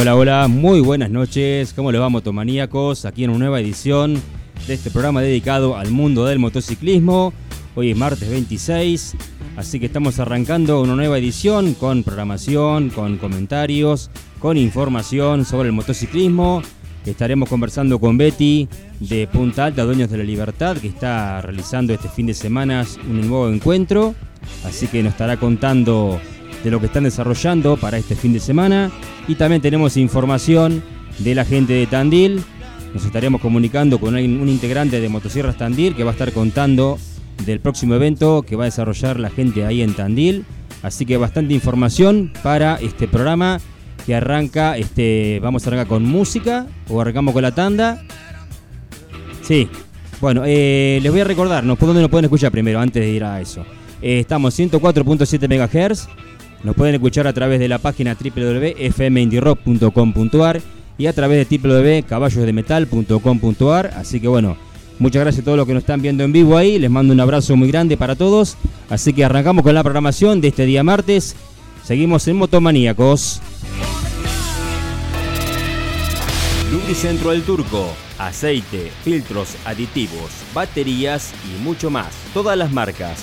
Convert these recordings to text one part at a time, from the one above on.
Hola, hola, muy buenas noches. ¿Cómo les va, motomaníacos? Aquí en una nueva edición de este programa dedicado al mundo del motociclismo. Hoy es martes 26, así que estamos arrancando una nueva edición con programación, con comentarios, con información sobre el motociclismo. Estaremos conversando con Betty de Punta Alta, Dueños de la Libertad, que está realizando este fin de semana un nuevo encuentro. Así que nos estará contando de lo que están desarrollando para este fin de semana. Y también tenemos información de la gente de Tandil. Nos estaremos comunicando con un integrante de Motosierras Tandil que va a estar contando del próximo evento que va a desarrollar la gente ahí en Tandil. Así que bastante información para este programa que arranca, este, vamos a arrancar con música o arrancamos con la tanda. Sí, bueno, eh, les voy a recordar, ¿por dónde nos pueden escuchar primero antes de ir a eso? Eh, estamos 104.7 MHz nos pueden escuchar a través de la página www.fmindirock.com.ar y a través de www.caballosdemetal.com.ar. Así que bueno, muchas gracias a todos los que nos están viendo en vivo ahí. Les mando un abrazo muy grande para todos. Así que arrancamos con la programación de este día martes. Seguimos en Motomaníacos. Lubricentro del Turco. Aceite, filtros, aditivos, baterías y mucho más. Todas las marcas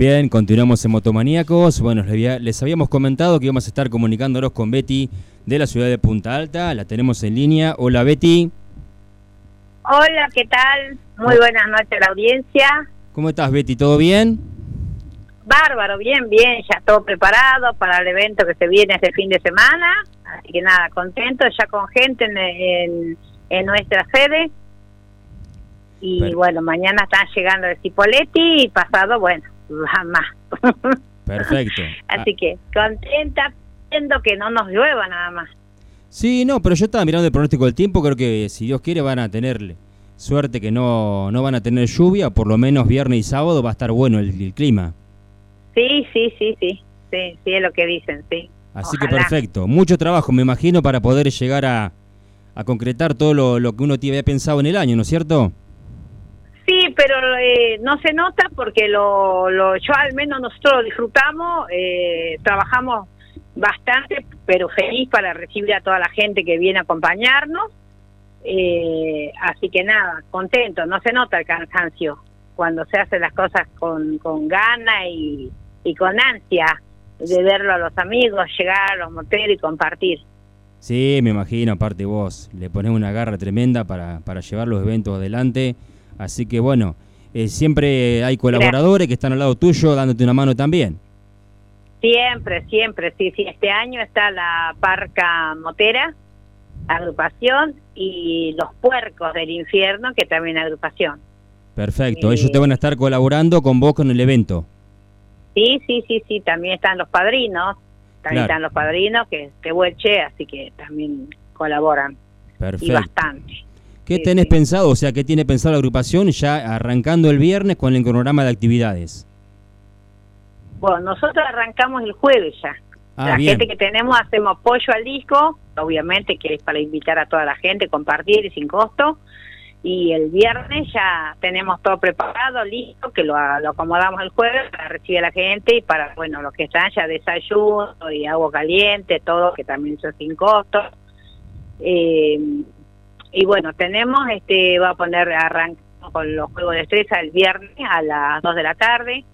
Bien, continuamos en Motomaníacos. Bueno, les habíamos comentado que íbamos a estar comunicándonos con Betty de la ciudad de Punta Alta. La tenemos en línea. Hola, Betty. Hola, ¿qué tal? Muy buenas noches a la audiencia. ¿Cómo estás, Betty? ¿Todo bien? Bárbaro, bien, bien. Ya todo preparado para el evento que se viene este fin de semana. Así que nada, contento ya con gente en, en, nuestra sede. Y bueno, mañana están llegando de Cipoletti y pasado, bueno, más. Perfecto. Así que contenta viendo que no nos llueva nada más. Sí, no, pero yo estaba mirando el pronóstico del tiempo, creo que si Dios quiere van a tener suerte que no, no van a tener lluvia, por lo menos viernes y sábado va a estar bueno el, clima. Sí, sí, sí, sí, sí, sí es lo que dicen, sí. Así que perfecto, mucho trabajo me imagino para poder llegar a, a concretar todo lo, lo que uno había pensado en el año, ¿no es cierto? Sí, pero eh, no se nota porque lo, lo, yo al menos nosotros lo disfrutamos, eh, trabajamos bastante, pero feliz para recibir a toda la gente que viene a acompañarnos. Eh, así que nada, contento, no se nota el cansancio cuando se hacen las cosas con, con gana y, y con ansia de verlo a los amigos, llegar a los y compartir. Sí, me imagino, aparte vos le pones una garra tremenda para, para llevar los eventos adelante Así que bueno, eh, siempre hay colaboradores que están al lado tuyo dándote una mano también. Siempre, siempre, sí, sí. Este año está la Parca Motera, agrupación, y los Puercos del Infierno, que también agrupación. Perfecto, ellos te van a estar colaborando con vos con el evento. Sí, sí, sí, sí, también están los padrinos, también están los padrinos que te hueche, así que también colaboran. Perfecto. Y bastante. ¿Qué tenés pensado? O sea, ¿qué tiene pensado la agrupación ya arrancando el viernes con el cronograma de actividades? Bueno, nosotros arrancamos el jueves ya. Ah, la gente que tenemos hacemos apoyo al disco, obviamente que es para invitar a toda la gente, compartir y sin costo. Y el viernes ya tenemos todo preparado, listo, que lo, acomodamos el jueves para recibir a la gente y para, bueno, los que están ya desayuno y agua caliente, todo, que también es sin costo. Eh, y bueno, tenemos, este va a poner, arrancamos con los juegos de estrella el viernes a las 2 de la tarde.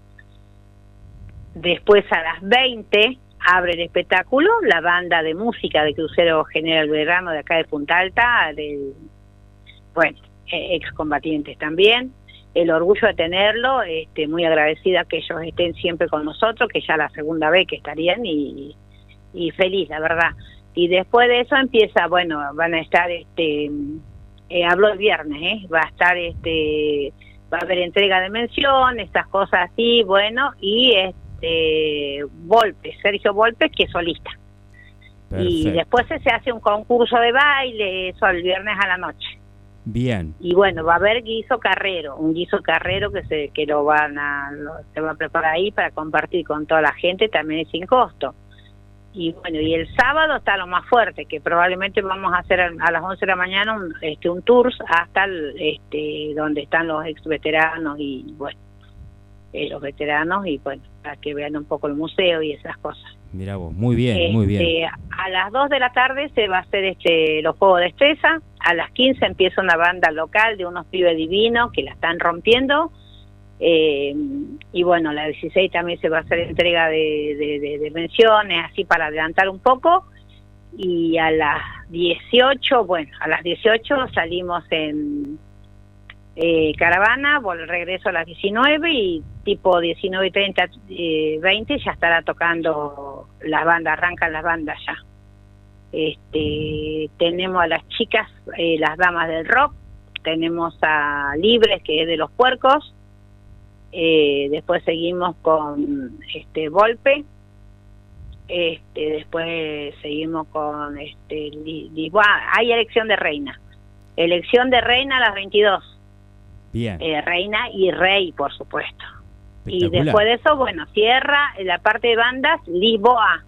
Después a las 20 abre el espectáculo la banda de música de Crucero General Belgrano de acá de Punta Alta, del, bueno, e, excombatientes también. El orgullo de tenerlo, este, muy agradecida que ellos estén siempre con nosotros, que ya la segunda vez que estarían y feliz, la verdad y después de eso empieza, bueno, van a estar, este, eh, hablo el viernes, ¿eh? va a estar, este, va a haber entrega de mención, estas cosas así, bueno, y este, Volpe, Sergio Volpe, que es solista. Y después se hace un concurso de baile, eso el viernes a la noche. Bien. Y bueno, va a haber guiso carrero, un guiso carrero que se que lo van a se va a preparar ahí para compartir con toda la gente, también es sin costo y bueno, y el sábado está lo más fuerte, que probablemente vamos a hacer a las 11 de la mañana un, este, un tour hasta el, este, donde están los ex veteranos y bueno, eh, los veteranos y bueno, para que vean un poco el museo y esas cosas. Mira vos, muy bien, muy bien. Este, a las 2 de la tarde se va a hacer este los juegos de estresa, a las 15 empieza una banda local de unos pibes divinos que la están rompiendo eh, y bueno, la 16 también se va a hacer entrega de, de, menciones, así para adelantar un poco. Y a las 18, bueno, a las 18 salimos en eh, caravana, regreso a las 19 y tipo 19 y 30, 20 ya estará tocando la banda, arrancan las bandas ya. Este, tenemos a las chicas, eh, las damas del rock, tenemos a Libres, que es de los puercos, eh, después seguimos con este Volpe, este, después seguimos con este hay elección de reina, elección de reina a las 22. Bien. Eh, reina y rey, por supuesto. Y después de eso, bueno, cierra la parte de bandas Lisboa.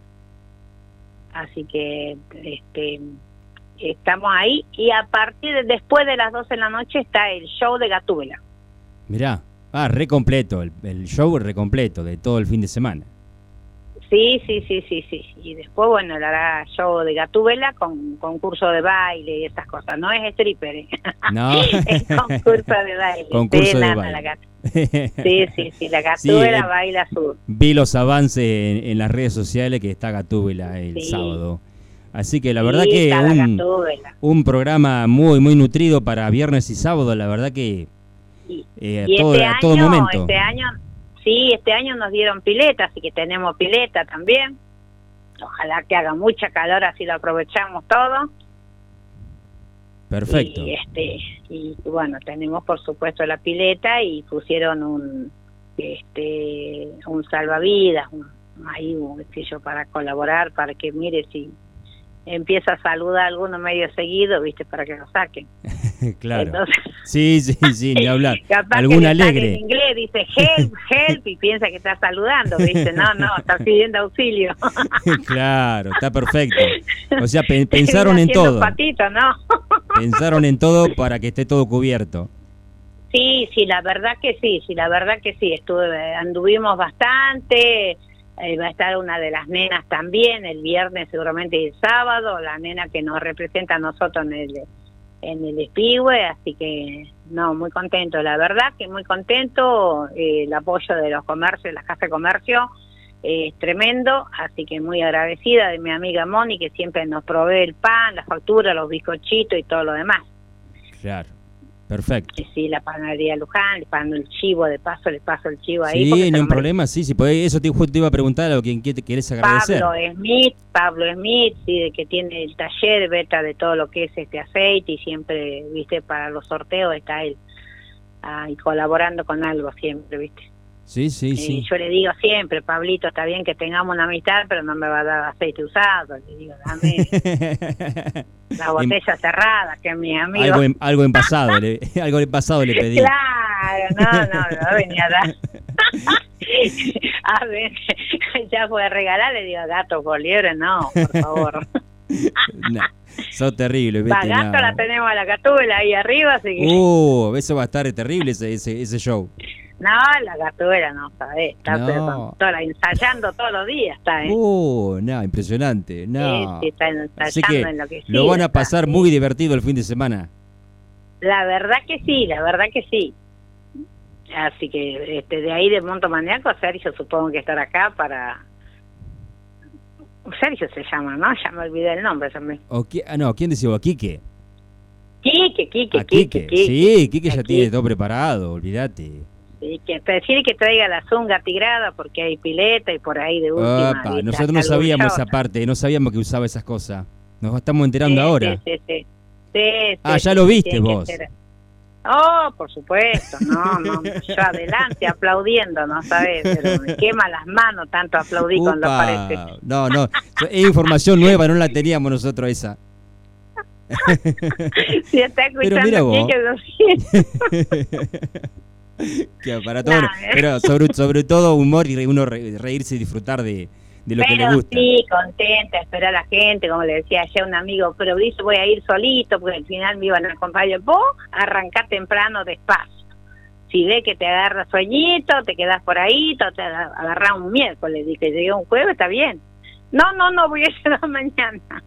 Así que este estamos ahí y a partir de después de las 12 de la noche está el show de Gatúbela. Mirá, ah, re completo, el, el show re completo de todo el fin de semana. Sí, sí, sí, sí, sí. Y después, bueno, le hará show de gatúbela con concurso de baile y esas cosas. No es stripper, ¿eh? No. es concurso de baile. Concurso de baile. sí, sí, sí, la gatúbela eh, baila su... Vi los avances en, las redes sociales que está gatúbela el sábado. Así que la verdad que un, un programa muy, muy nutrido para viernes y sábado, la verdad que eh, a, todo, este a todo momento. Este año Sí, este año nos dieron pileta, así que tenemos pileta también. Ojalá que haga mucha calor, así lo aprovechamos todo. Perfecto. Y, este, y bueno, tenemos por supuesto la pileta y pusieron un este un salvavidas, un, ahí un para colaborar, para que mire si empieza a saludar a alguno medio seguido, ¿viste? Para que lo saquen. claro. sí, sí, sí, ni hablar. Algún alegre. En inglés dice help, help y piensa que está saludando, ¿viste? No, no, está pidiendo auxilio. claro, está perfecto. O sea, pensaron en todo. Patito, ¿no? pensaron en todo para que esté todo cubierto. Sí, sí, la verdad que sí, sí, la verdad que sí, estuve, anduvimos bastante, eh, va a estar una de las nenas también el viernes seguramente y el sábado, la nena que nos representa a nosotros en el en el Espigüe, así que no, muy contento, la verdad que muy contento, eh, el apoyo de los comercios, las casas de comercio es tremendo, así que muy agradecida de mi amiga Moni que siempre nos provee el pan, la factura, los bizcochitos y todo lo demás. Claro. Perfecto. Sí, la panadería Luján, le pago el chivo, de paso le paso el chivo ahí. Sí, no hay problema, sí, sí, eso te, te iba a preguntar a quien te querés agradecer. Pablo Smith, Pablo Smith, sí, que tiene el taller beta de todo lo que es este aceite y siempre, viste, para los sorteos está él ahí colaborando con algo siempre, viste. Sí, sí, sí. Yo le digo siempre, Pablito, está bien que tengamos una amistad, pero no me va a dar aceite usado. Le digo, dame la botella cerrada, que es mi amigo. Algo en, algo en pasado, le, algo en pasado le pedí. Claro, no, no, no venía a dar. a ver, ya fue a regalar, le digo, gato por liebre, no, por favor. no. Sos terrible, gato la tenemos a la catúbela ahí arriba, así que... Uh, eso va a estar terrible ese, ese, ese show. No, la gatuela no, ¿sabes? Está toda, ensayando todos los días, está, ¿eh? Uh, no, impresionante. No. Sí, está ensayando en lo que Lo van a pasar muy divertido el fin de semana. La verdad que sí, la verdad que sí. Así que este, de ahí de Monto Maníaco, Sergio supongo que estará acá para... Sergio se llama, ¿no? Ya me olvidé el nombre también. O, ah, no, ¿quién decía? Quique? Quique, Quique, Quique, Quique. Sí, Quique ya tiene todo preparado, olvídate. Sí, que decir que traiga la zunga tigrada porque hay pileta y por ahí de última. nosotros no sabíamos esa parte, no sabíamos que usaba esas cosas. Nos estamos enterando ahora. Sí, sí, sí. ah, ya lo viste vos. Oh, por supuesto, no, no, yo adelante aplaudiendo, ¿no sabes? Pero me quema las manos tanto aplaudir cuando aparece. No, no, es información nueva, no la teníamos nosotros esa. si está escuchando Pero mira vos. que para todo, pero sobre, sobre todo humor y uno reírse y disfrutar de, lo que le gusta. Sí, contenta, esperar a la gente, como le decía ayer un amigo, pero dice voy a ir solito porque al final me iban a acompañar. Vos arrancá temprano despacio. Si ve que te agarra sueñito, te quedas por ahí, te agarra un miércoles y que llegué un jueves, está bien. No, no, no, voy a llegar mañana.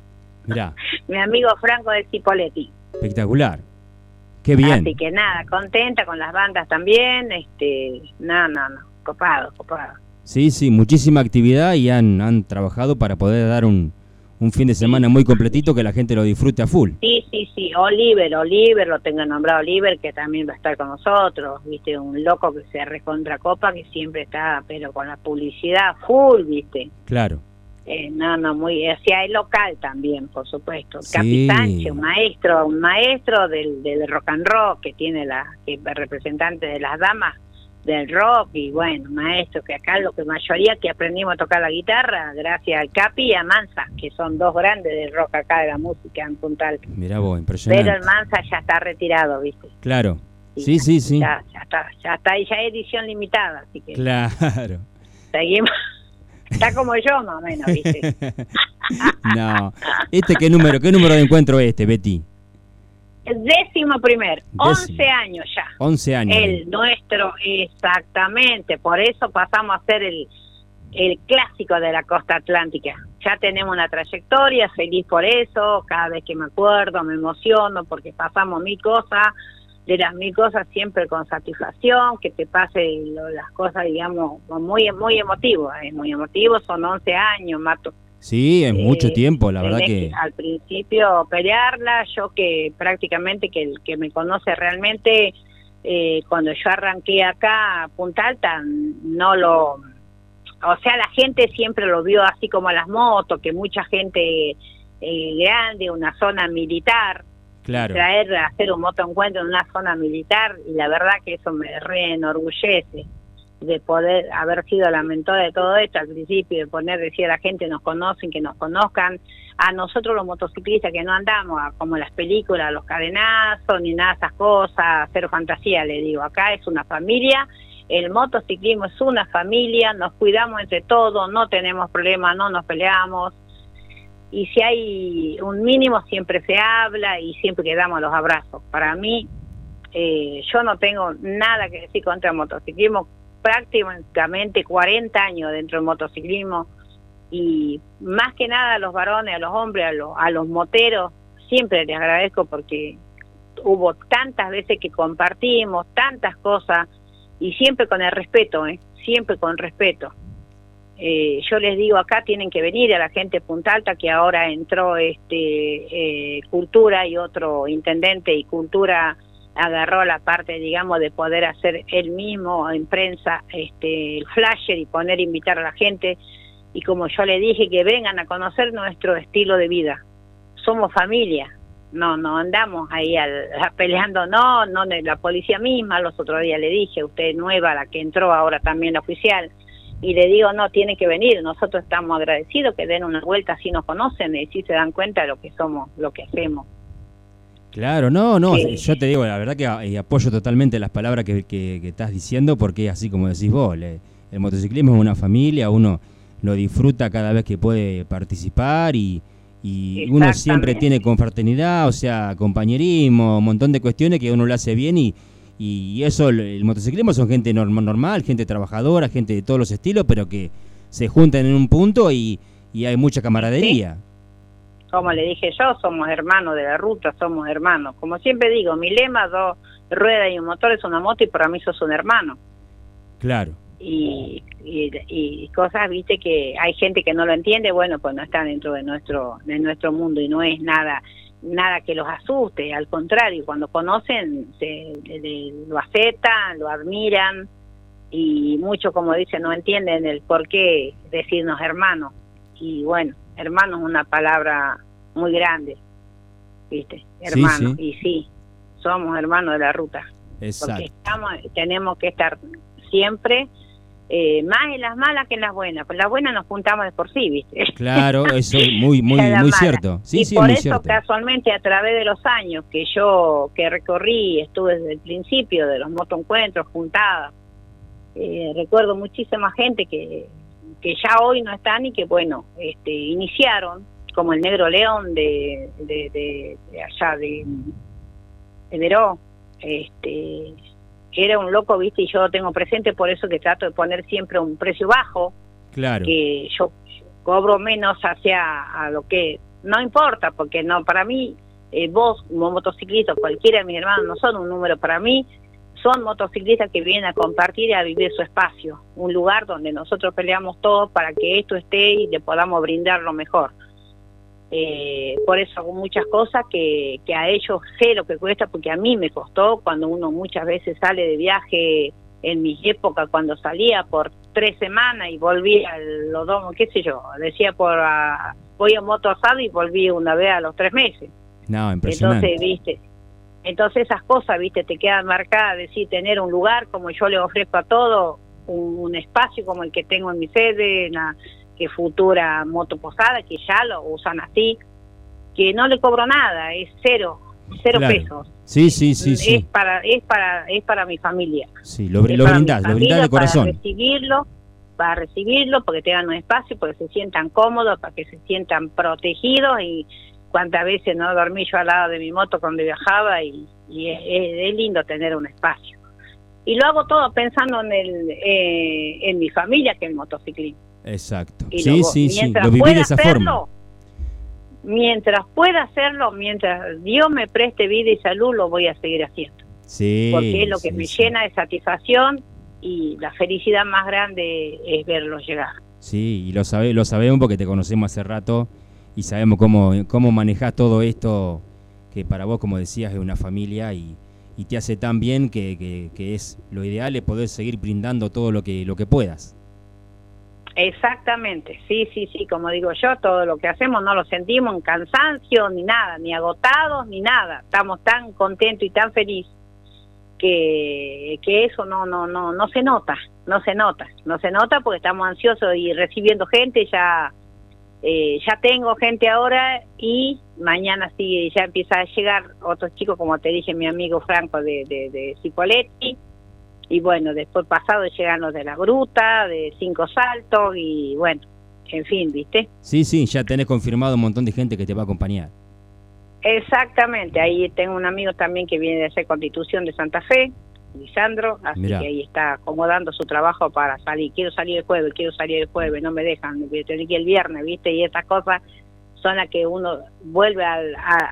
Mira. Mi amigo Franco de Cipoletti. Espectacular. Qué bien. Así que nada, contenta con las bandas también, este, no, no, no, copado, copado. Sí, sí, muchísima actividad y han, han trabajado para poder dar un, un fin de semana muy completito que la gente lo disfrute a full. Sí, sí, sí, Oliver, Oliver, lo tengo nombrado Oliver, que también va a estar con nosotros, viste, un loco que se recontra copa, que siempre está, pero con la publicidad full, viste. Claro. Eh, no, no, muy, hacia el local también, por supuesto. Sí. un maestro, un maestro del, del rock and roll que tiene la, que es representante de las damas del rock y bueno, maestro que acá lo que mayoría que aprendimos a tocar la guitarra gracias al Capi y a Mansa, que son dos grandes del rock acá de la música en Puntal. Mira vos, impresionante. Pero el Mansa ya está retirado, ¿viste? Claro. Sí, sí, sí. Ya, ya está, ya está, ya es edición limitada, así que Claro. seguimos. Está como yo, más o menos, ¿viste? no. ¿Este qué número, qué número de encuentro es este, Betty? Décimo primer. 11 años ya. 11 años. El nuestro, exactamente. Por eso pasamos a ser el, el clásico de la costa atlántica. Ya tenemos una trayectoria, feliz por eso. Cada vez que me acuerdo me emociono porque pasamos mil cosas. De las mil cosas siempre con satisfacción, que te pase lo- las cosas, digamos, muy muy emotivo, es muy emotivo, son 11 años, Mato. Sí, es mucho Eh, tiempo, la verdad que... al principio pelearla, yo que prácticamente que el que me conoce realmente, eh, cuando yo arranqué acá a Punta Alta, no lo... O sea, la gente siempre lo vio así como las motos, que mucha gente eh, grande, una zona militar, Claro. traer, hacer un motoencuentro en una zona militar, y la verdad que eso me re enorgullece de poder haber sido la mentora de todo esto al principio, de poner, decir a la gente nos conocen, que nos conozcan, a nosotros los motociclistas que no andamos como las películas, los cadenazos, ni nada de esas cosas, hacer fantasía, le digo, acá es una familia, el motociclismo es una familia, nos cuidamos entre todos, no tenemos problemas, no nos peleamos, y si hay un mínimo siempre se habla y siempre que damos los abrazos. Para mí, eh, yo no tengo nada que decir contra el motociclismo, prácticamente 40 años dentro del motociclismo y más que nada a los varones, a los hombres, a los, a los moteros, siempre les agradezco porque hubo tantas veces que compartimos, tantas cosas y siempre con el respeto, ¿eh? siempre con respeto. Eh, yo les digo acá tienen que venir a la gente de Punta Alta que ahora entró este eh, cultura y otro intendente y cultura agarró la parte digamos de poder hacer él mismo en prensa este el flasher y poner invitar a la gente. Y como yo le dije que vengan a conocer nuestro estilo de vida. Somos familia. No no andamos ahí al, peleando. No no la policía misma los otros días le dije usted nueva la que entró ahora también la oficial y le digo, no, tiene que venir, nosotros estamos agradecidos que den una vuelta si nos conocen y si se dan cuenta de lo que somos, lo que hacemos. Claro, no, no, Sí. yo te digo, la verdad que eh, apoyo totalmente las palabras que, que- que estás diciendo porque así como decís vos, le- el motociclismo es una familia, uno lo disfruta cada vez que puede participar y, y uno siempre tiene confraternidad, o sea, compañerismo, un montón de cuestiones que uno lo hace bien y, y eso, el, el motociclismo son gente norm- normal, gente trabajadora, gente de todos los estilos, pero que se juntan en un punto y, y hay mucha camaradería. Como le dije yo, somos hermanos de la ruta, somos hermanos. Como siempre digo, mi lema, dos ruedas y un motor es una moto y para mí sos un hermano. Claro. Y, y, y cosas, viste, que hay gente que no lo entiende, bueno, pues no está dentro de nuestro, de nuestro mundo y no es nada nada que los asuste, al contrario, cuando conocen se, le- lo aceptan, lo admiran y muchos, como dicen, no entienden el por qué decirnos hermanos. Y bueno, hermano es una palabra muy grande, ¿viste? Hermano, sí. y sí, somos hermanos de la ruta porque Exacto. estamos, tenemos que estar siempre eh, más en las malas que en las buenas. Pues las buenas nos juntamos de por sí, ¿viste? Claro, eso es muy, muy, muy mala. cierto. Sí, y sí, por es muy eso cierto. casualmente a través de los años que yo que recorrí, estuve desde el principio de los motoencuentros, juntadas, eh, recuerdo muchísima gente que, que ya hoy no están y que bueno, este, iniciaron, como el Negro León de, de, de- de allá de, de Veró, este, era un loco, viste, y yo lo tengo presente, por eso que trato de poner siempre un precio bajo, Claro. que yo cobro menos hacia a lo que no importa porque no para mí eh, vos como motociclista cualquiera de mis hermanos no son un número para mí son motociclistas que vienen a compartir y a vivir su espacio un lugar donde nosotros peleamos todos para que esto esté y le podamos brindar lo mejor eh, por eso hago muchas cosas que, que a ellos sé lo que cuesta porque a mí me costó cuando uno muchas veces sale de viaje en mi época cuando salía por tres semanas y volví a los dos, qué sé yo, decía por ah, voy a moto asado y volví una vez a los tres meses. No, impresionante. Entonces, viste, entonces esas cosas, viste, te quedan marcadas, decir, tener un lugar como yo le ofrezco a todo, un, un espacio como el que tengo en mi sede, la que futura moto posada, que ya lo usan así, que no le cobro nada, es cero, cero pesos. Sí, sí, sí, sí. Es para, es para, es para mi familia. Sí, lo, lo brindás, lo brindás de corazón. Para recibirlo, para recibirlo, porque tengan un espacio, porque se sientan cómodos, para que se sientan protegidos y cuántas veces no dormí yo al lado de mi moto cuando viajaba y, es, lindo tener un espacio. Y lo hago todo pensando en el eh, en mi familia que es el motociclismo. Exacto. sí, sí, sí, lo viví de esa forma. Mientras pueda hacerlo, mientras Dios me preste vida y salud, lo voy a seguir haciendo. Sí. Porque es lo que me llena de satisfacción y la felicidad más grande es verlo llegar. Sí, y lo, sabe, lo sabemos porque te conocemos hace rato y sabemos cómo, cómo manejas todo esto que para vos, como decías, es una familia y, y te hace tan bien que, que, es lo ideal es poder seguir brindando todo lo que, lo que puedas. Exactamente, sí, sí, sí, como digo yo, todo lo que hacemos no lo sentimos en cansancio ni nada, ni agotados ni nada, estamos tan contentos y tan felices que, que eso no, no, no, no se nota, no se nota, no se nota porque estamos ansiosos y recibiendo gente ya eh, ya tengo gente ahora y mañana sí ya empieza a llegar otros chicos, como te dije, mi amigo Franco de, de, de Cipoletti. Y bueno, después pasado llegan los de la Gruta, de Cinco Saltos y bueno, en fin, ¿viste? Sí, sí, ya tenés confirmado un montón de gente que te va a acompañar. Exactamente, ahí tengo un amigo también que viene de hacer Constitución de Santa Fe, Lisandro, así que ahí está acomodando su trabajo para salir. Quiero salir el jueves, quiero salir el jueves, no me dejan, tener que ir el viernes, ¿viste? Y estas cosas son las que uno vuelve a,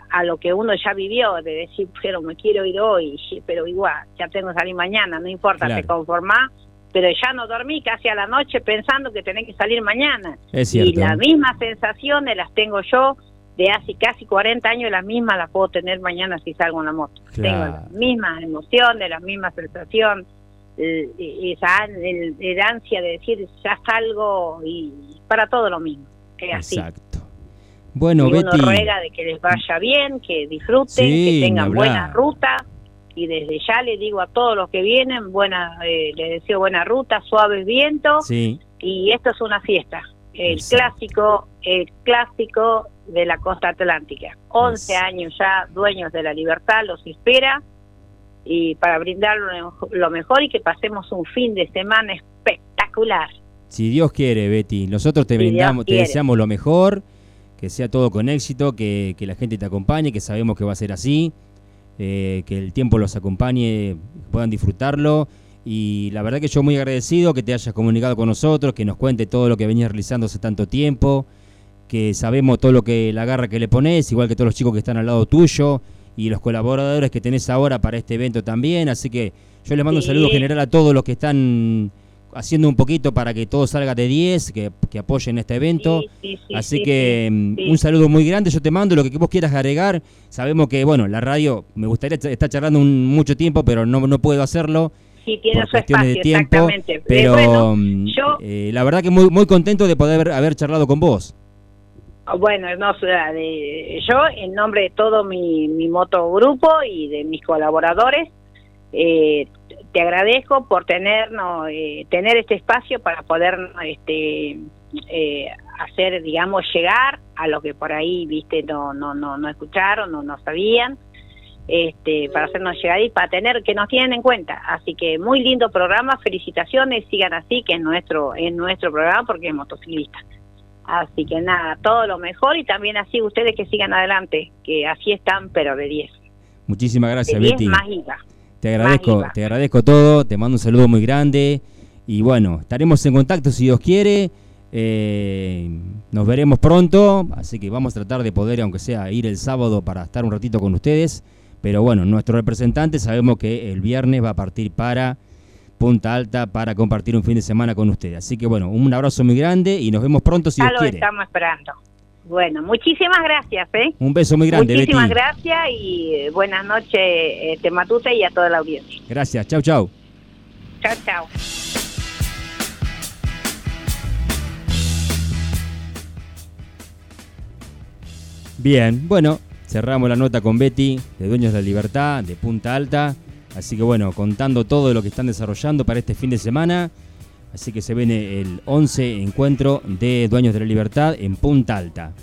a, lo que uno ya vivió, de decir, pero me quiero ir hoy, pero igual, ya tengo que salir mañana, no importa, te conformás, pero ya no dormí casi a la noche pensando que tenés que salir mañana. Es cierto. Y las mismas sensaciones las tengo yo de hace casi 40 años, las mismas las puedo tener mañana si salgo en la moto. Tengo las mismas emociones, las mismas sensaciones, esa el, ansia de decir ya salgo y para todo lo mismo. Que Exacto. Bueno, y uno ruega de que les vaya bien, que disfruten, que tengan buena ruta. Y desde ya les digo a todos los que vienen, buena, eh, les deseo buena ruta, suaves vientos y esto es una fiesta. El clásico, el clásico de la costa atlántica. 11 años ya dueños de la libertad, los espera. Y para brindar lo mejor y que pasemos un fin de semana espectacular. Si Dios quiere, Betty, nosotros te brindamos, te deseamos lo mejor, que sea todo con éxito, que, la gente te acompañe, que sabemos que va a ser así, eh, que el tiempo los acompañe, puedan disfrutarlo. Y la verdad que yo muy agradecido que te hayas comunicado con nosotros, que nos cuente todo lo que venías realizando hace tanto tiempo que sabemos todo lo que la garra que le pones, igual que todos los chicos que están al lado tuyo y los colaboradores que tenés ahora para este evento también. Así que yo les mando un saludo general a todos los que están haciendo un poquito para que todo salga de 10, que, apoyen este evento. Así que mm, un saludo muy grande, yo te mando lo que vos quieras agregar. Sabemos que, bueno, la radio me gustaría estar charlando un, mucho tiempo, pero no, no puedo hacerlo. Sí, tiene por cuestiones de tiempo, pero mm, eh, la verdad que muy, muy contento de poder haber charlado con vos. Bueno, no, de, yo en nombre de todo mi, mi moto grupo y de mis colaboradores, eh, te agradezco por tenernos, eh, tener este espacio para poder este, eh, hacer, digamos, llegar a lo que por ahí, viste, no, no, no, no escucharon, no, no sabían, este, para hacernos llegar y para tener que nos tienen en cuenta. Así que muy lindo programa, felicitaciones, sigan así, que es nuestro, es nuestro programa porque es motociclista. Así que nada, todo lo mejor y también así ustedes que sigan adelante, que así están, pero de 10. Muchísimas gracias, de Betty. Más Te agradezco, te agradezco todo, te mando un saludo muy grande y bueno, estaremos en contacto si Dios quiere. Eh, nos veremos pronto, así que vamos a tratar de poder, aunque sea, ir el sábado para estar un ratito con ustedes. Pero bueno, nuestro representante sabemos que el viernes va a partir para Punta Alta para compartir un fin de semana con ustedes. Así que bueno, un abrazo muy grande y nos vemos pronto si ya Dios lo estamos esperando. Bueno, muchísimas gracias. ¿eh? Un beso muy grande. Muchísimas gracias y eh, buenas noches, eh, Tematute, y a toda la audiencia. Gracias, chau, chau. Chau, chau. Bien, bueno, cerramos la nota con Betty, de Dueños de la Libertad, de Punta Alta. Así que bueno, contando todo lo que están desarrollando para este fin de semana. Así que se viene el 11 encuentro de Dueños de la Libertad en Punta Alta.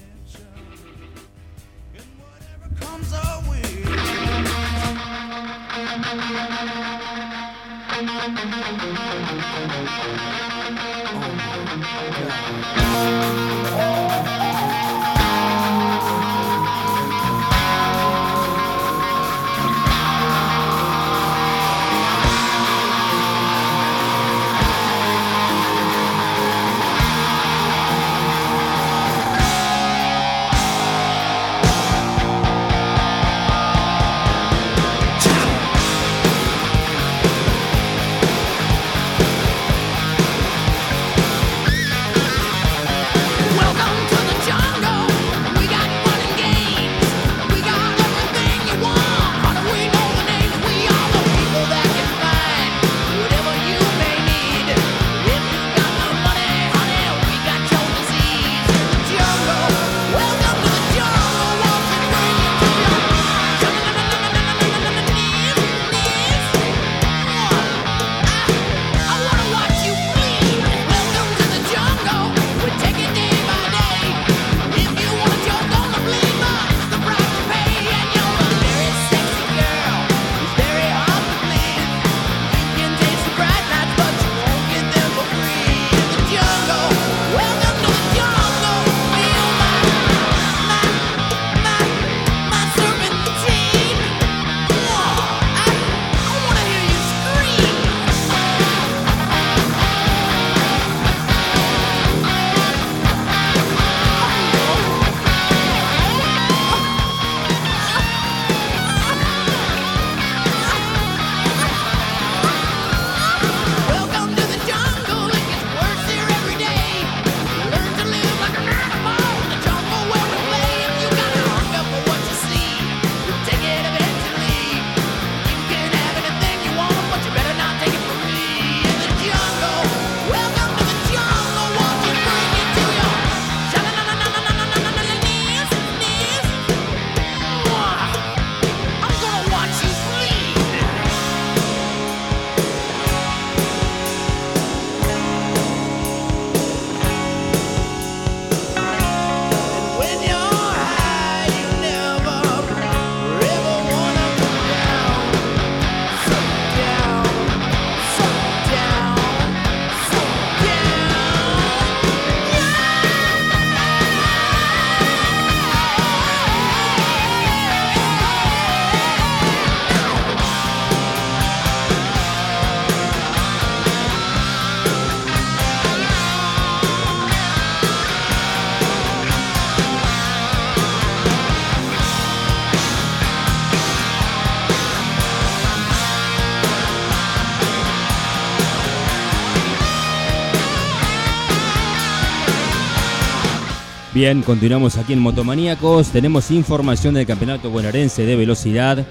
Bien, continuamos aquí en Motomaníacos. Tenemos información del Campeonato Bonaerense de Velocidad.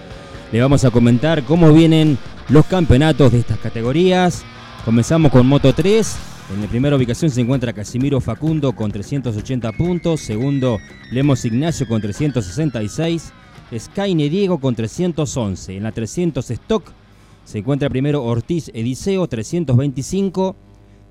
Le vamos a comentar cómo vienen los campeonatos de estas categorías. Comenzamos con Moto 3. En la primera ubicación se encuentra Casimiro Facundo con 380 puntos. Segundo, Lemos Ignacio con 366. Skyne Diego con 311. En la 300 Stock se encuentra primero Ortiz Ediseo 325.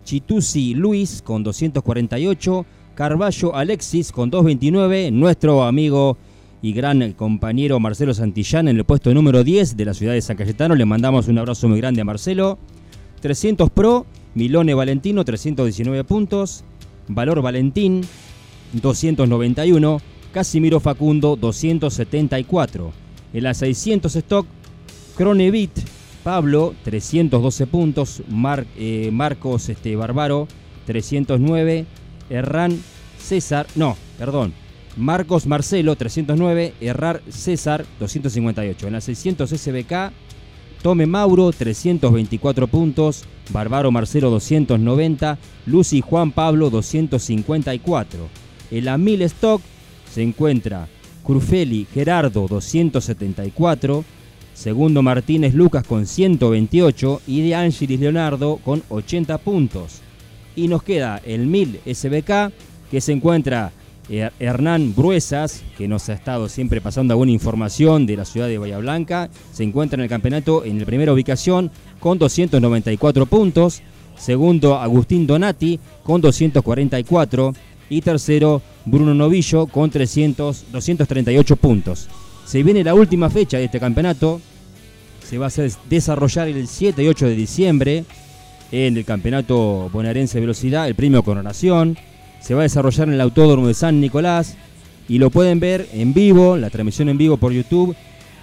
Chitusi Luis con 248. Carballo Alexis con 2.29, nuestro amigo y gran compañero Marcelo Santillán en el puesto número 10 de la ciudad de San Cayetano. Le mandamos un abrazo muy grande a Marcelo. 300 Pro, Milone Valentino, 319 puntos. Valor Valentín, 291. Casimiro Facundo, 274. En la 600 Stock, Cronevit, Pablo, 312 puntos. Eh, Marcos este, Barbaro, 309. Erran César, no, perdón, Marcos Marcelo 309, Errar César 258. En la 600 SBK, Tome Mauro 324 puntos, Barbaro Marcelo 290, Lucy Juan Pablo 254. En la 1000 Stock se encuentra Crufeli Gerardo 274, segundo Martínez Lucas con 128 y De Angelis Leonardo con 80 puntos. Y nos queda el 1000 SBK, que se encuentra eh, Hernán Bruesas, que nos ha estado siempre pasando alguna información de la ciudad de Bahía Blanca. Se encuentra en el campeonato en la primera ubicación con 294 puntos. Segundo, Agustín Donati con 244. Y tercero, Bruno Novillo con 300, 238 puntos. Se viene la última fecha de este campeonato. Se va a desarrollar el 7 y 8 de diciembre en el Campeonato Bonaerense de Velocidad, el premio Coronación. Se va a desarrollar en el Autódromo de San Nicolás y lo pueden ver en vivo, la transmisión en vivo por YouTube.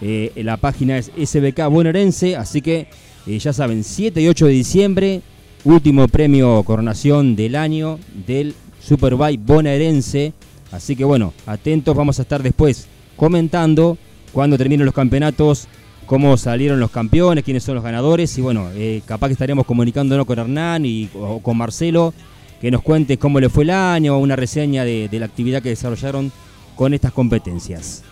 Eh, la página es SBK Bonaerense, así que eh, ya saben, 7 y 8 de diciembre, último premio Coronación del año del Superbike bonaerense. Así que bueno, atentos, vamos a estar después comentando cuando terminen los campeonatos, cómo salieron los campeones, quiénes son los ganadores. Y bueno, eh, capaz que estaremos comunicándonos con Hernán y o con Marcelo, que nos cuente cómo le fue el año, una reseña de la actividad que desarrollaron con estas competencias.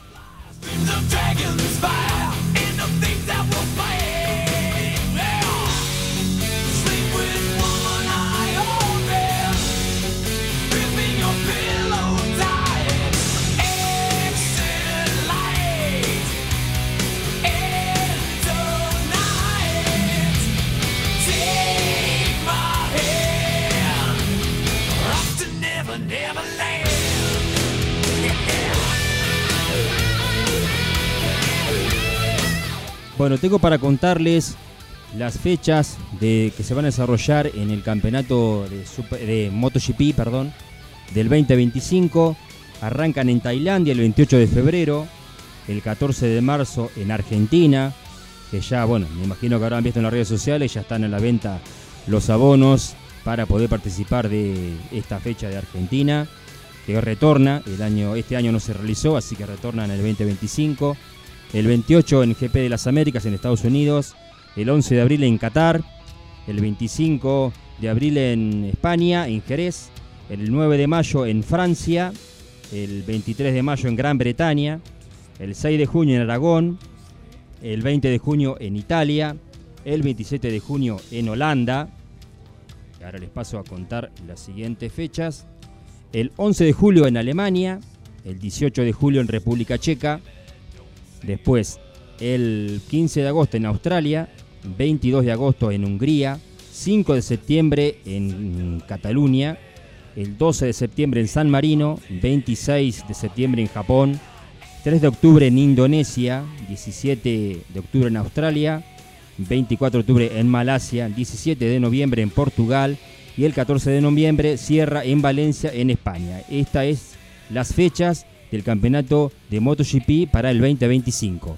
Bueno, tengo para contarles las fechas de, que se van a desarrollar en el campeonato de, MotoGP perdón, del 2025. Arrancan en Tailandia el 28 de febrero, el 14 de marzo en Argentina, que ya, bueno, me imagino que habrán visto en las redes sociales, ya están en la venta los abonos para poder participar de esta fecha de Argentina, que retorna, el año, este año no se realizó, así que retorna en el 2025 el 28 en GP de las Américas en Estados Unidos, el 11 de abril en Qatar, el 25 de abril en España, en Jerez, el 9 de mayo en Francia, el 23 de mayo en Gran Bretaña, el 6 de junio en Aragón, el 20 de junio en Italia, el 27 de junio en Holanda. Ahora les paso a contar las siguientes fechas. El 11 de julio en Alemania, el 18 de julio en República Checa, Después, el 15 de agosto en Australia, 22 de agosto en Hungría, 5 de septiembre en Cataluña, el 12 de septiembre en San Marino, 26 de septiembre en Japón, 3 de octubre en Indonesia, 17 de octubre en Australia, 24 de octubre en Malasia, 17 de noviembre en Portugal y el 14 de noviembre cierra en Valencia, en España. Estas es las fechas del campeonato de MotoGP para el 2025.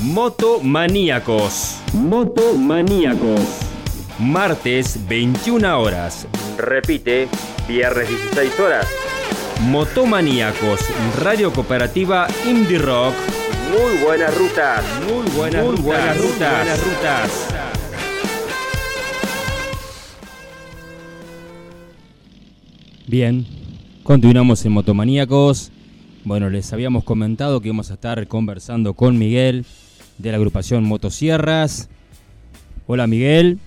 Motomaníacos. Motomaníacos. Martes 21 horas. Repite, viernes 16 horas. Motomaníacos, Radio Cooperativa Indie Rock. Muy buenas rutas, muy buenas rutas, buenas rutas. Buenas rutas. Bien, continuamos en Motomaníacos. Bueno, les habíamos comentado que íbamos a estar conversando con Miguel de la agrupación Motosierras. Hola Miguel.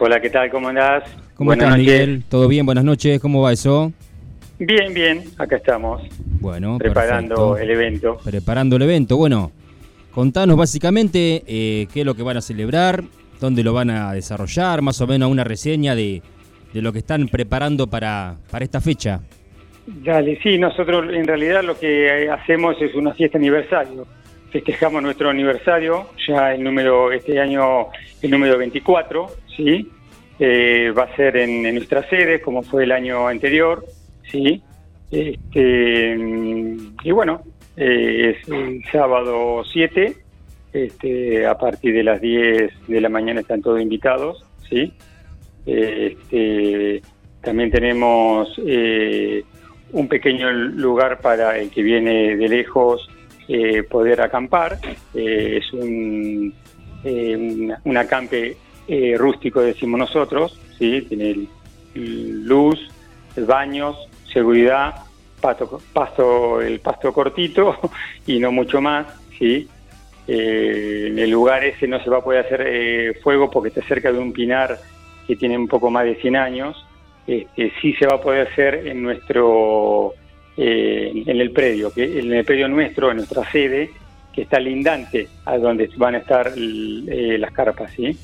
Hola, ¿qué tal? ¿Cómo andás? ¿Cómo estás Miguel? ¿Todo bien? Buenas noches, ¿cómo va eso? Bien, bien, acá estamos. Bueno, preparando el evento. Preparando el evento. Bueno, contanos básicamente eh, qué es lo que van a celebrar, dónde lo van a desarrollar, más o menos una reseña de, de lo que están preparando para, para esta fecha. Dale, sí, nosotros en realidad lo que hacemos es una fiesta aniversario. Festejamos nuestro aniversario, ya el número, este año el número 24, ¿sí? Eh, va a ser en, nuestra sede, como fue el año anterior, ¿sí? Este, y bueno, eh, es el sábado 7, este, a partir de las 10 de la mañana están todos invitados, ¿sí? Este, también tenemos eh, un pequeño lugar para el que viene de lejos eh, poder acampar. Eh, es un, un acampe rústico, decimos nosotros, ¿sí? tiene luz, baños, seguridad, pasto, el pasto cortito y no mucho más. ¿sí? en el lugar ese no se va a poder hacer fuego porque está cerca de un pinar que tiene un poco más de 100 años, este, sí se va a poder hacer en nuestro eh, en el predio, que en el predio nuestro, en nuestra sede, que está lindante a donde van a estar eh, las carpas, ¿sí?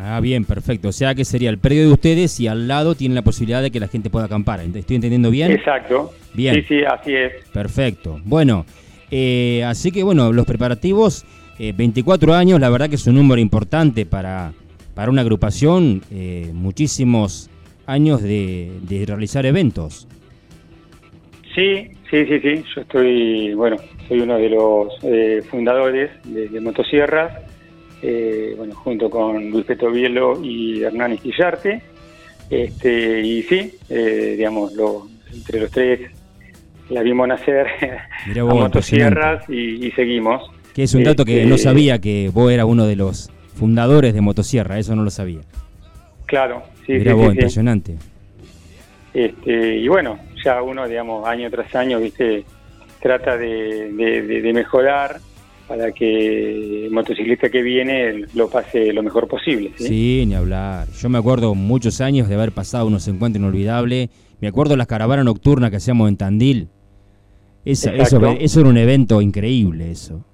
Ah, bien, perfecto. O sea que sería el predio de ustedes y al lado tienen la posibilidad de que la gente pueda acampar. ¿Estoy entendiendo bien? Exacto. Bien. Sí, sí, así es. Perfecto. Bueno, eh, así que bueno, los preparativos, 24 años, la verdad que es un número importante para, para una agrupación eh, muchísimos años de, realizar eventos. Sí, sí, sí, sí. Yo estoy, bueno, soy uno de los eh, fundadores de, Motosierras, eh, bueno, junto con Luis Petobielo y Hernán Esquillarte. Este, y sí, digamos, lo, entre los tres la vimos nacer a Motosierras y, y, seguimos. Que es un dato que no este, sabía que vos eras uno de los fundadores de Motosierra, eso no lo sabía. Claro, sí, impresionante. Este, y bueno, ya uno, digamos, año tras año, viste, trata de, mejorar para que el motociclista que viene lo pase lo mejor posible. ¿sí? ni hablar. Yo me acuerdo muchos años de haber pasado unos encuentros inolvidables. Me acuerdo las caravanas nocturnas que hacíamos en Tandil. eso, eso era un evento increíble, eso.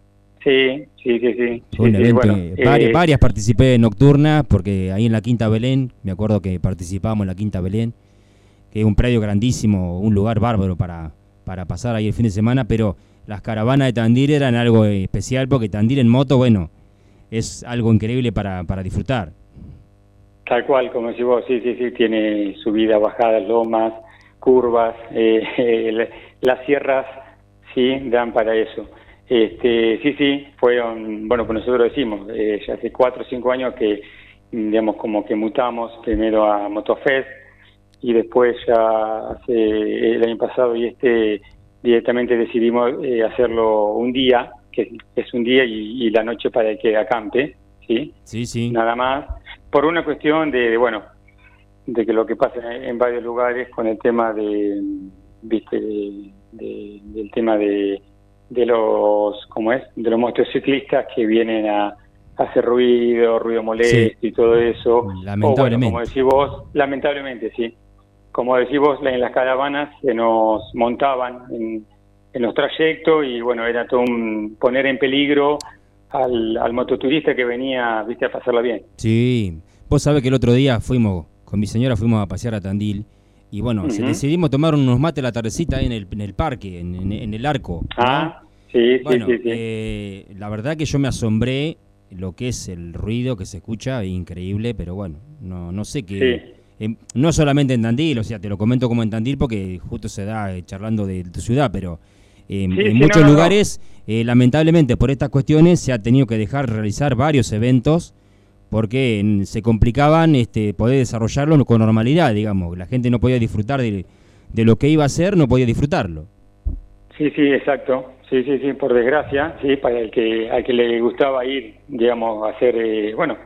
Sí, sí, sí, sí. Eh, varias, participé en nocturna, porque ahí en la Quinta Belén, me acuerdo que participábamos en la Quinta Belén, que es un predio grandísimo, un lugar bárbaro para, para pasar ahí el fin de semana, pero las caravanas de Tandil eran algo especial, porque Tandil en moto, bueno, es algo increíble para, para disfrutar. Tal cual, como decís vos, sí, sí, sí, tiene subidas, bajadas, lomas, curvas, eh, las sierras, sí, dan para eso. Este, sí, sí, fueron, bueno, pues nosotros decimos, eh, ya hace cuatro o cinco años que, digamos, como que mutamos primero a Motofest y después ya hace el año pasado y este directamente decidimos eh, hacerlo un día, que es un día y, la noche para que acampe, ¿sí? Sí, sí. Nada más, por una cuestión de, bueno, de que lo que pasa en varios lugares con el tema de, viste, del tema de de los, ¿cómo es? De los motociclistas que vienen a, hacer ruido, ruido molesto y todo eso. Lamentablemente. como decís vos, lamentablemente, sí. Como decís vos, en las caravanas se nos montaban en, los trayectos y bueno, era todo un poner en peligro al, al mototurista que venía, viste, a pasarla bien. Sí, vos sabés que el otro día fuimos, con mi señora fuimos a pasear a Tandil y bueno, decidimos tomar unos mates la tardecita en el, en el parque, en, el arco. Ah, sí, sí, sí, eh, la verdad que yo me asombré lo que es el ruido que se escucha, increíble, pero bueno, no, no sé qué... Eh, no solamente en Tandil, o sea, te lo comento como en Tandil porque justo se da eh, charlando de, tu ciudad, pero en muchos lugares, lamentablemente por estas cuestiones, se ha tenido que dejar realizar varios eventos porque se complicaban este, poder desarrollarlo con normalidad, digamos. La gente no podía disfrutar de, lo que iba a hacer, no podía disfrutarlo. Sí, sí, exacto. Sí, sí, sí, por desgracia, sí, para el que al que le gustaba ir, digamos, a hacer, eh, bueno,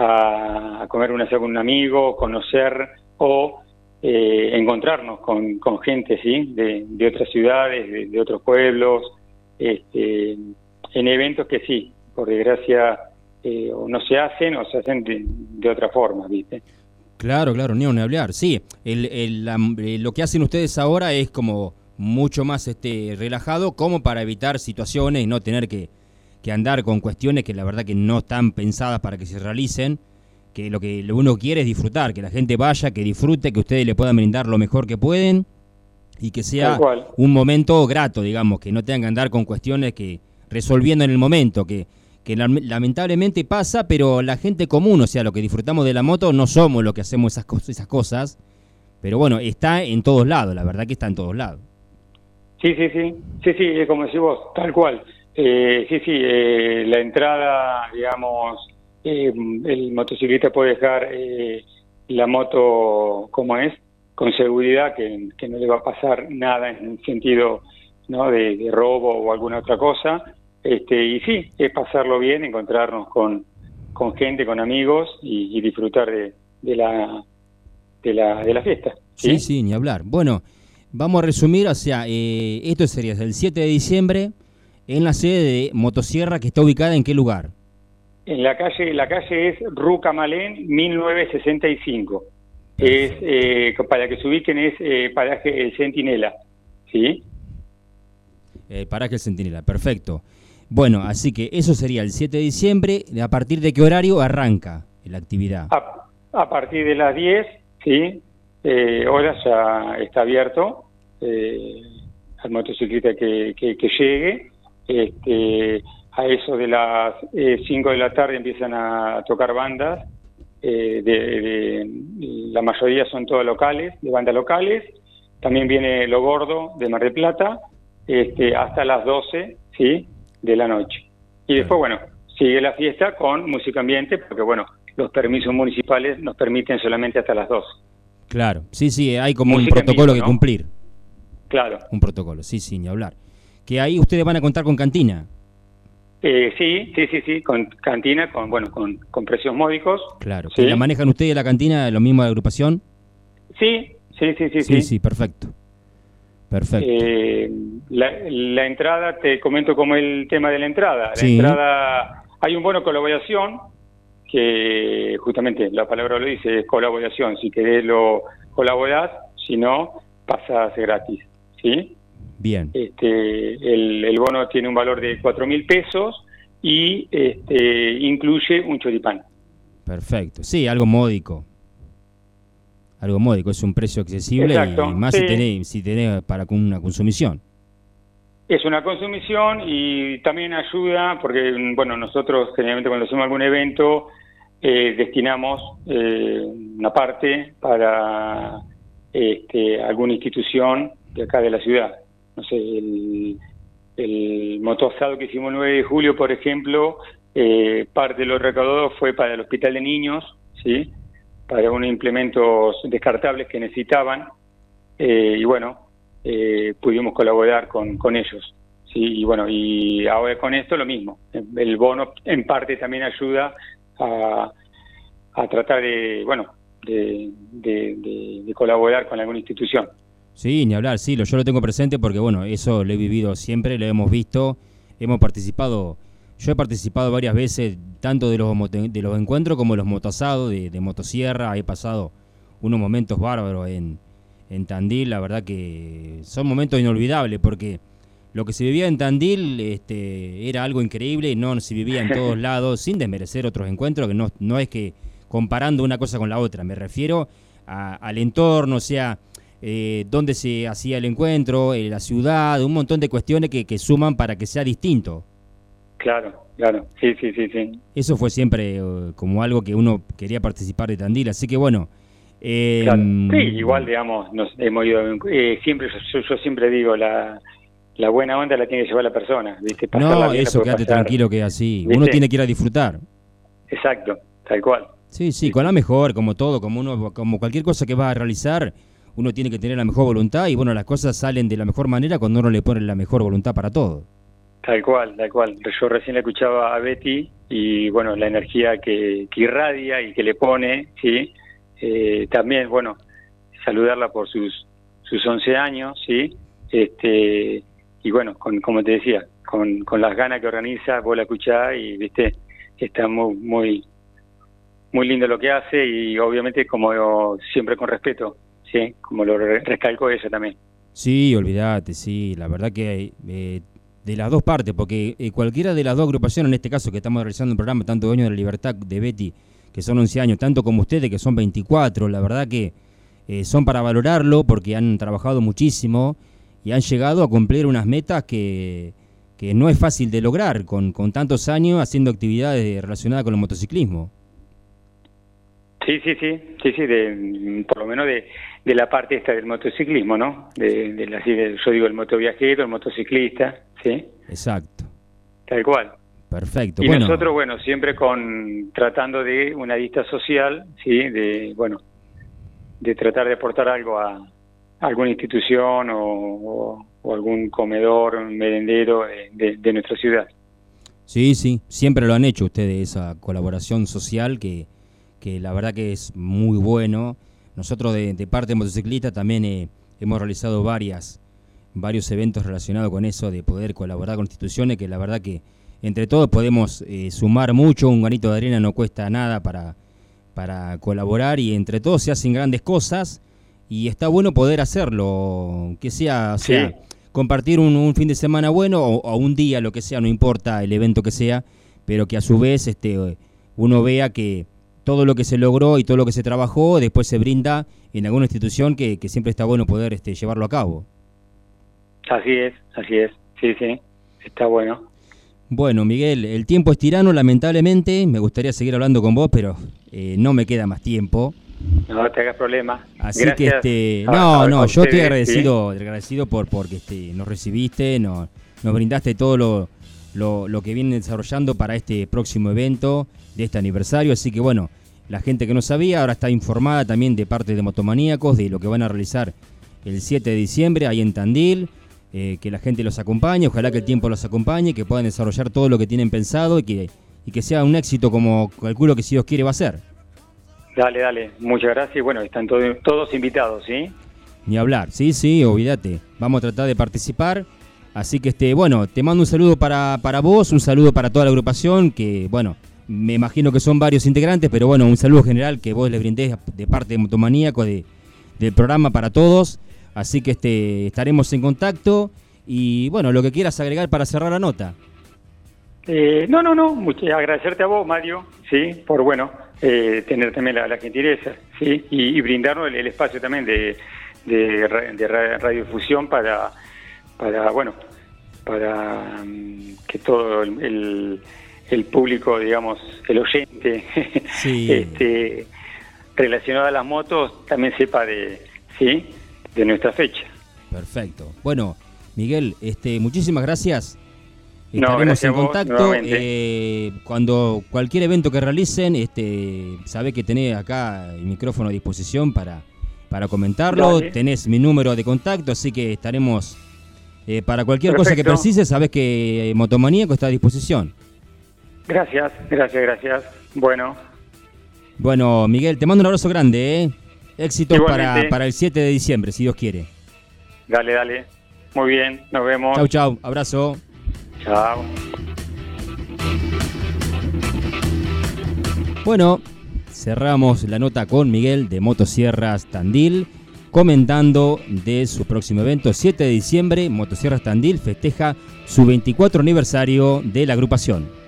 a, comer una con un amigo, conocer o eh, encontrarnos con, con, gente, sí, de, de otras ciudades, de, otros pueblos, este, en eventos que sí, por desgracia eh, o no se hacen o se hacen de, otra forma, ¿viste? Claro, claro, ni a hablar. Sí, el, eh, lo que hacen ustedes ahora es como mucho más este relajado, como para evitar situaciones y no tener que, que andar con cuestiones que la verdad que no están pensadas para que se realicen, que lo que uno quiere es disfrutar, que la gente vaya, que disfrute, que ustedes le puedan brindar lo mejor que pueden y que sea un momento grato, digamos, que no tengan que andar con cuestiones que resolviendo en el momento, que que lamentablemente pasa, pero la gente común, o sea, lo que disfrutamos de la moto, no somos los que hacemos esas, cosas, esas cosas, pero bueno, está en todos lados, la verdad que está en todos lados. Sí, sí, sí, sí, sí, como decís vos, tal cual. Eh, sí, sí, eh, la entrada, digamos, eh, el motociclista puede dejar la moto como es, con seguridad, que, no le va a pasar nada en el sentido ¿no? de robo o alguna otra cosa este, y sí, es pasarlo bien, encontrarnos con, con gente, con amigos y, disfrutar de, de, la, de, la, de la fiesta. ¿sí? sí, ni hablar. Bueno, vamos a resumir, o sea, eh, esto sería el 7 de diciembre en la sede de Motosierra, que está ubicada en qué lugar? En la calle, la calle es Ruca Malén, 1965. Es, eh, para que se ubiquen, es eh, paraje El Centinela, ¿sí? Eh, paraje El Centinela, perfecto. Bueno, así que eso sería el 7 de diciembre. ¿A partir de qué horario arranca la actividad? A, partir de las 10, sí. Eh, horas ya está abierto eh, al motociclista que, llegue. Este, a eso de las 5 eh, de la tarde empiezan a tocar bandas. Eh, de, la mayoría son todas locales, de bandas locales. También viene Lo Gordo de Mar del Plata, este, hasta las 12, ¿sí? de la noche. Y después, bueno, sigue la fiesta con música ambiente, porque bueno, los permisos municipales nos permiten solamente hasta las 2. Claro, sí, sí, hay como un protocolo que cumplir. Claro. Un protocolo, sí, sí, ni hablar. Que ahí ustedes van a contar con cantina. Eh, sí, sí, sí, sí, con cantina, con bueno, con, con precios módicos. Claro. ¿La manejan ustedes la cantina, lo mismo de agrupación? Sí, sí, sí, sí. Sí, sí, perfecto. Perfecto. Eh, la, entrada, te comento como el tema de la entrada. La entrada, hay un bono colaboración, que justamente la palabra lo dice, es colaboración. Si querés lo colaborás, si no, pasas gratis. ¿Sí? Bien. Este, el, bono tiene un valor de cuatro mil pesos y este, incluye un choripán. Perfecto. Sí, algo módico algo módico, es un precio accesible y más si tenés, si tenés para una consumición. Es una consumición y también ayuda, porque bueno, nosotros generalmente cuando hacemos algún evento eh, destinamos eh, una parte para este, alguna institución de acá de la ciudad. No sé, el, el motosado que hicimos el 9 de julio, por ejemplo, eh, parte de lo recaudado fue para el Hospital de Niños, para unos implementos descartables que necesitaban eh, y bueno, eh, pudimos colaborar con, con ellos. Sí, y bueno, y ahora con esto lo mismo. El bono en parte también ayuda a, a tratar de, bueno, de, de, colaborar con alguna institución. Sí, ni hablar, sí, lo, yo lo tengo presente porque bueno, eso lo he vivido siempre, lo hemos visto, hemos participado yo he participado varias veces, tanto de los, de los encuentros como de los motosados, de, motosierra. He pasado unos momentos bárbaros en, en Tandil. La verdad que son momentos inolvidables porque lo que se vivía en Tandil este, era algo increíble, no se vivía en todos lados, sin desmerecer otros encuentros, que no, no es que comparando una cosa con la otra, me refiero al entorno, o sea, eh, dónde se hacía el encuentro, en la ciudad, un montón de cuestiones que, que suman para que sea distinto. Claro, claro, sí, sí, sí, sí. Eso fue siempre eh, como algo que uno quería participar de Tandil, así que bueno. Eh, sí, igual, digamos, nos hemos ido, eh, siempre, yo, siempre digo, la, la buena onda la tiene que llevar la persona, ¿viste? no, eso, quédate tranquilo que así. Uno tiene que ir a disfrutar. Exacto, tal cual. Sí, sí, con la mejor, como todo, como uno, como cualquier cosa que va a realizar, uno tiene que tener la mejor voluntad y bueno, las cosas salen de la mejor manera cuando uno le pone la mejor voluntad para todo. Tal cual, tal cual. Yo recién le escuchaba a Betty y bueno, la energía que, irradia y que le pone, ¿sí? Eh, también, bueno, saludarla por sus sus 11 años, ¿sí? Este, y bueno, con, como te decía, con, con las ganas que organiza, vos la escuchás y, viste, está muy, muy, muy lindo lo que hace y obviamente como siempre con respeto, ¿sí? Como lo recalco ella también. Sí, olvídate, sí, la verdad que eh, de las dos partes, porque eh, cualquiera de las dos agrupaciones, en este caso que estamos realizando un programa, tanto Dueño de la Libertad de Betty, que son 11 años, tanto como ustedes, que son 24, la verdad que eh, son para valorarlo porque han trabajado muchísimo y han llegado a cumplir unas metas que, que no es fácil de lograr con, con tantos años haciendo actividades relacionadas con el motociclismo. Sí, sí, sí, sí, sí, de, por lo menos de, de la parte esta del motociclismo, ¿no? De, de, la, yo digo el motoviajero, el motociclista, ¿sí? Exacto. Tal cual. Perfecto. Y nosotros, bueno, siempre con tratando de una vista social, ¿sí? De, bueno, de tratar de aportar algo a, alguna institución o, algún comedor, un merendero de, de nuestra ciudad. Sí, sí, siempre lo han hecho ustedes, esa colaboración social que que la verdad que es muy bueno. Nosotros de, parte de motociclista también eh, hemos realizado varias, varios eventos relacionados con eso, de poder colaborar con instituciones, que la verdad que entre todos podemos eh, sumar mucho, un granito de arena no cuesta nada para, para colaborar y entre todos se hacen grandes cosas y está bueno poder hacerlo, que sea, sea compartir un, fin de semana bueno o, o, un día, lo que sea, no importa el evento que sea, pero que a su vez este, uno vea que todo lo que se logró y todo lo que se trabajó después se brinda en alguna institución que, siempre está bueno poder este, llevarlo a cabo. Así es, así es, sí, sí, está bueno. Bueno, Miguel, el tiempo es tirano, lamentablemente. Me gustaría seguir hablando con vos, pero eh, no me queda más tiempo. No te hagas problema. Así que este, no, no, yo estoy agradecido, agradecido por porque este, nos recibiste, nos, nos brindaste todo lo, lo, lo que viene desarrollando para este próximo evento de este aniversario. Así que bueno, la gente que no sabía ahora está informada también de parte de Motomaníacos de lo que van a realizar el 7 de diciembre ahí en Tandil. Eh, que la gente los acompañe, ojalá que el tiempo los acompañe, que puedan desarrollar todo lo que tienen pensado y que, y que sea un éxito como calculo que si Dios quiere va a ser. Dale, dale, muchas gracias. Bueno, están todos invitados, ¿sí? Ni hablar, sí, sí, olvídate. Vamos a tratar de participar. Así que, este, bueno, te mando un saludo para, para vos, un saludo para toda la agrupación, que, bueno, me imagino que son varios integrantes, pero bueno, un saludo general que vos les brindés de parte de Motomaníaco de, del programa para todos. Así que este, estaremos en contacto y bueno, lo que quieras agregar para cerrar la nota. Eh, no, no, no, agradecerte a vos, Mario, sí, por bueno, eh, tener también la, gentileza, sí, y, brindarnos el, espacio también de, de, de radiofusión para, para, bueno, para mm, que todo el público, digamos, el oyente este, relacionado a las motos también sepa de, ¿sí? de nuestra fecha. Perfecto. Bueno, Miguel, este, muchísimas gracias. Estaremos en contacto. Eh, cuando cualquier evento que realicen, este, sabe que tenés acá el micrófono a disposición para, para comentarlo. Tenés mi número de contacto, así que estaremos eh, para cualquier cosa que precise, sabes que Motomaníaco está a disposición. Gracias, gracias, gracias. Bueno. Bueno, Miguel, te mando un abrazo grande, ¿eh? Éxito para, para el 7 de diciembre, si Dios quiere. Dale, dale. Muy bien, nos vemos. Chau, chau. Abrazo. Chao. Bueno, cerramos la nota con Miguel de Motosierras Tandil. comentando de su próximo evento, 7 de diciembre, Motosierra Tandil festeja su 24 aniversario de la agrupación.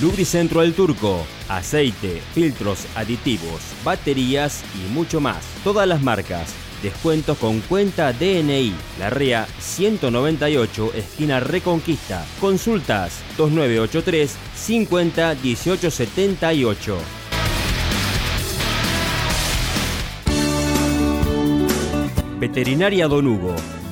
Lubricentro del Turco, aceite, filtros, aditivos, baterías y mucho más. Todas las marcas. Descuentos con cuenta DNI. La REA 198, esquina Reconquista. Consultas 2983 50 1878. Veterinaria Don Hugo.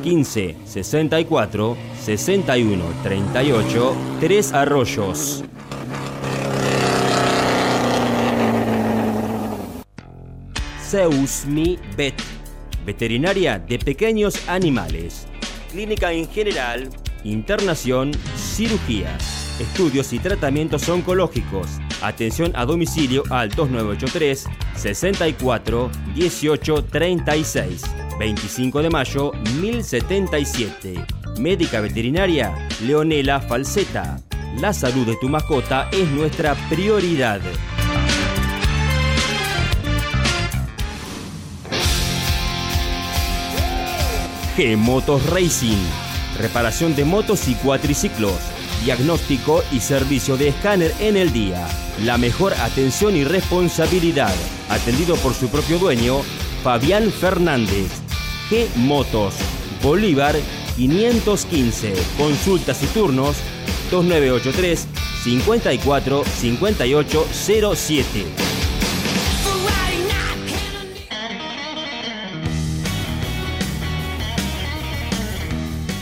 15 64 61 38 3 Arroyos. Zeus Mi Vet. Veterinaria de pequeños animales. Clínica en general. Internación. Cirugías. Estudios y tratamientos oncológicos. Atención a domicilio al 2983 64 18 36. 25 de mayo 1077. Médica veterinaria Leonela Falseta. La salud de tu mascota es nuestra prioridad. G-Motos Racing. Reparación de motos y cuatriciclos. Diagnóstico y servicio de escáner en el día. La mejor atención y responsabilidad. Atendido por su propio dueño, Fabián Fernández. G Motos. Bolívar 515. Consultas y turnos 2983 54 58 07.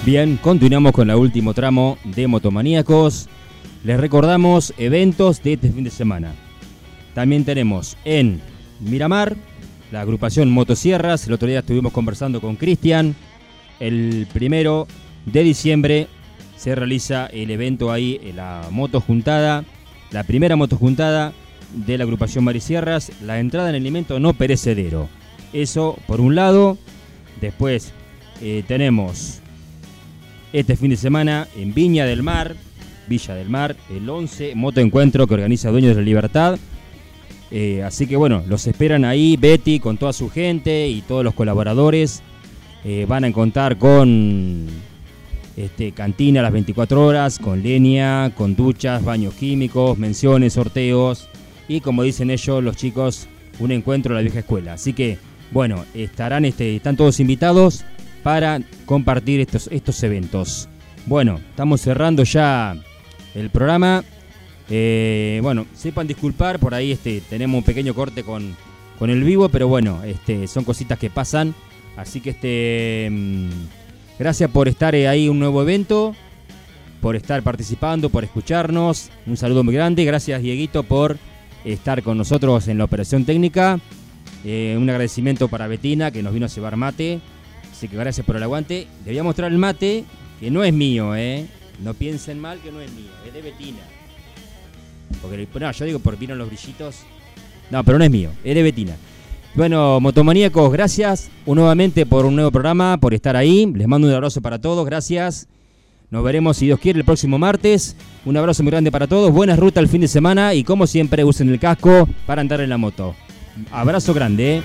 Bien, continuamos con el último tramo de Motomaníacos. Les recordamos eventos de este fin de semana. También tenemos en Miramar la agrupación Motosierras. El otro día estuvimos conversando con Cristian. El primero de diciembre se realiza el evento ahí, la moto juntada, la primera moto juntada de la agrupación Marisierras, la entrada en alimento no perecedero. Eso por un lado. Después eh, tenemos este fin de semana en Viña del Mar, Villa del Mar, el 11 moto encuentro que organiza Dueños de la Libertad. Eh, así que bueno, los esperan ahí, Betty con toda su gente y todos los colaboradores. Eh, van a contar con este, cantina a las 24 horas, con leña, con duchas, baños químicos, menciones, sorteos y como dicen ellos, los chicos, un encuentro en la vieja escuela. Así que bueno, estarán, este, están todos invitados para compartir estos, estos eventos. Bueno, estamos cerrando ya el programa. Eh, bueno, sepan disculpar, por ahí este, tenemos un pequeño corte con, con el vivo, pero bueno, este, son cositas que pasan. Así que este, mm, gracias por estar ahí un nuevo evento, por estar participando, por escucharnos. Un saludo muy grande. Gracias Dieguito por estar con nosotros en la operación técnica. Eh, un agradecimiento para Betina que nos vino a llevar mate. Así que gracias por el aguante. Le voy a mostrar el mate, que no es mío, ¿eh? No piensen mal que no es mío, es de Betina. Porque, no, yo digo por vino los brillitos. No, pero no es mío, es de Betina. Bueno, motomaníacos, gracias nuevamente por un nuevo programa, por estar ahí. Les mando un abrazo para todos, gracias. Nos veremos, si Dios quiere, el próximo martes. Un abrazo muy grande para todos. Buena ruta el fin de semana y como siempre usen el casco para andar en la moto. Abrazo grande. ¿eh?